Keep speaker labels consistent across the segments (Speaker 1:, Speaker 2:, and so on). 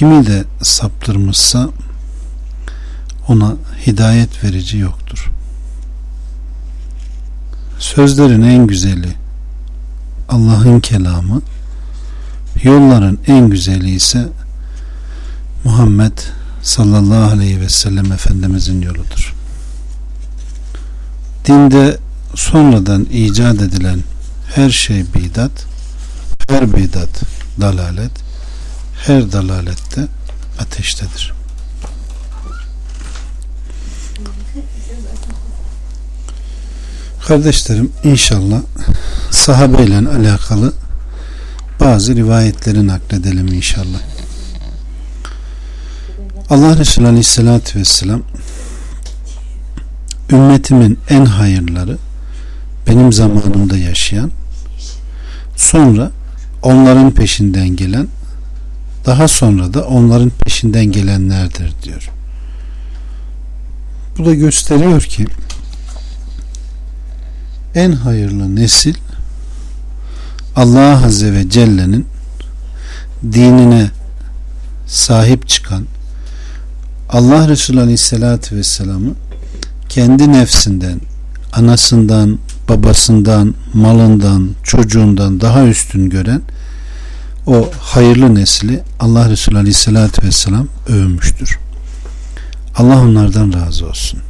Speaker 1: Kimi de saptırmışsa ona hidayet verici yoktur. Sözlerin en güzeli Allah'ın kelamı, yolların en güzeli ise Muhammed sallallahu aleyhi ve sellem Efendimizin yoludur. Dinde sonradan icat edilen her şey bidat, her bidat dalalet, her dalalette ateştedir. Kardeşlerim inşallah sahabeyle alakalı bazı rivayetleri nakledelim inşallah. Allah Resulü Aleyhisselatü Vesselam ümmetimin en hayırları benim zamanımda yaşayan sonra onların peşinden gelen daha sonra da onların peşinden gelenlerdir diyor. Bu da gösteriyor ki en hayırlı nesil Allah Azze ve Celle'nin dinine sahip çıkan Allah Resulü Aleyhisselatü Vesselam'ı kendi nefsinden, anasından, babasından, malından, çocuğundan daha üstün gören o hayırlı nesli Allah Resulü Aleyhisselatü Vesselam övmüştür. Allah onlardan razı olsun.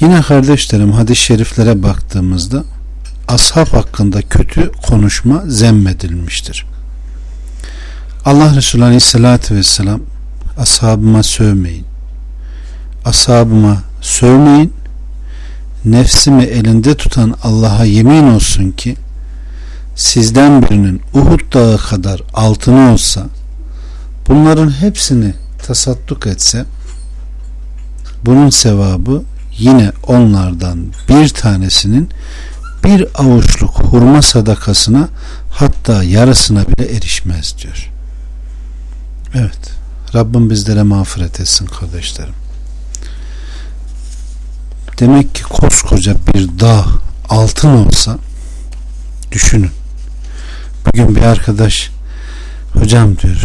Speaker 1: Yine kardeşlerim hadis-i şeriflere baktığımızda ashab hakkında kötü konuşma zemmedilmiştir. Allah Resulü Aleyhisselatü Vesselam ashabıma sövmeyin. Ashabıma sövmeyin. Nefsimi elinde tutan Allah'a yemin olsun ki sizden birinin Uhud dağı kadar altını olsa bunların hepsini tasadduk etse bunun sevabı yine onlardan bir tanesinin bir avuçluk hurma sadakasına hatta yarısına bile erişmez diyor. Evet. Rabbim bizlere mağfiret etsin kardeşlerim. Demek ki koskoca bir dağ altın olsa düşünün. Bugün bir arkadaş hocam diyor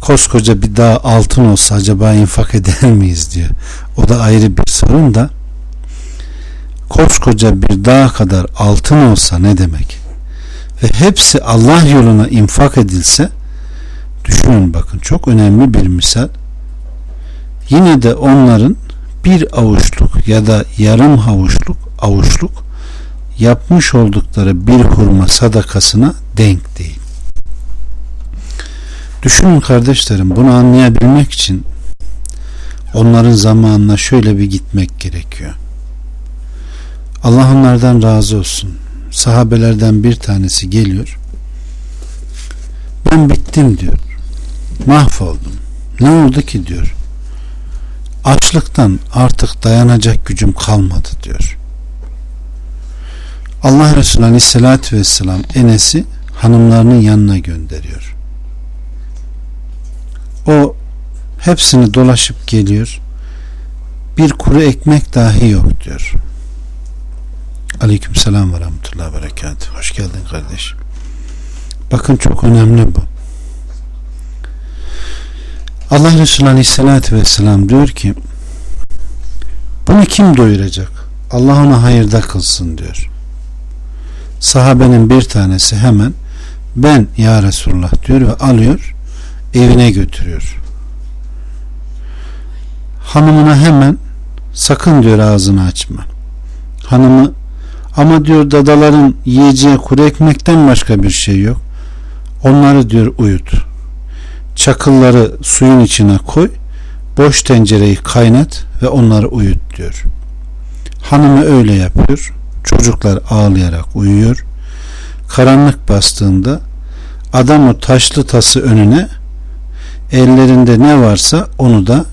Speaker 1: koskoca bir dağ altın olsa acaba infak eder miyiz diyor. O da ayrı bir sorun da koskoca bir dağ kadar altın olsa ne demek? Ve hepsi Allah yoluna infak edilse düşünün bakın çok önemli bir misal. Yine de onların bir avuçluk ya da yarım havuçluk avuçluk yapmış oldukları bir hurma sadakasına denk değil. Düşünün kardeşlerim bunu anlayabilmek için onların zamanına şöyle bir gitmek gerekiyor. Allah onlardan razı olsun. Sahabelerden bir tanesi geliyor. Ben bittim diyor. Mahvoldum. Ne oldu ki diyor. Açlıktan artık dayanacak gücüm kalmadı diyor. Allah Resulü Aleyhisselatü Vesselam Enes'i hanımlarının yanına gönderiyor. O hepsini dolaşıp geliyor. Bir kuru ekmek dahi yok diyor. Aleyküm selam ve rahmetullahi ve berekatuhu. Hoş geldin kardeşim. Bakın çok önemli bu. Allah Resulü Aleyhisselatü Vesselam diyor ki bunu kim doyuracak? Allah ona hayırda kılsın diyor. Sahabenin bir tanesi hemen ben ya Resulullah diyor ve alıyor evine götürüyor. Hanımına hemen sakın diyor ağzını açma. Hanımı ama diyor dadaların yiyeceği kuru ekmekten başka bir şey yok. Onları diyor uyut. Çakılları suyun içine koy. Boş tencereyi kaynat ve onları uyut diyor. Hanımı öyle yapıyor. Çocuklar ağlayarak uyuyor. Karanlık bastığında adam o taşlı tası önüne ellerinde ne varsa onu da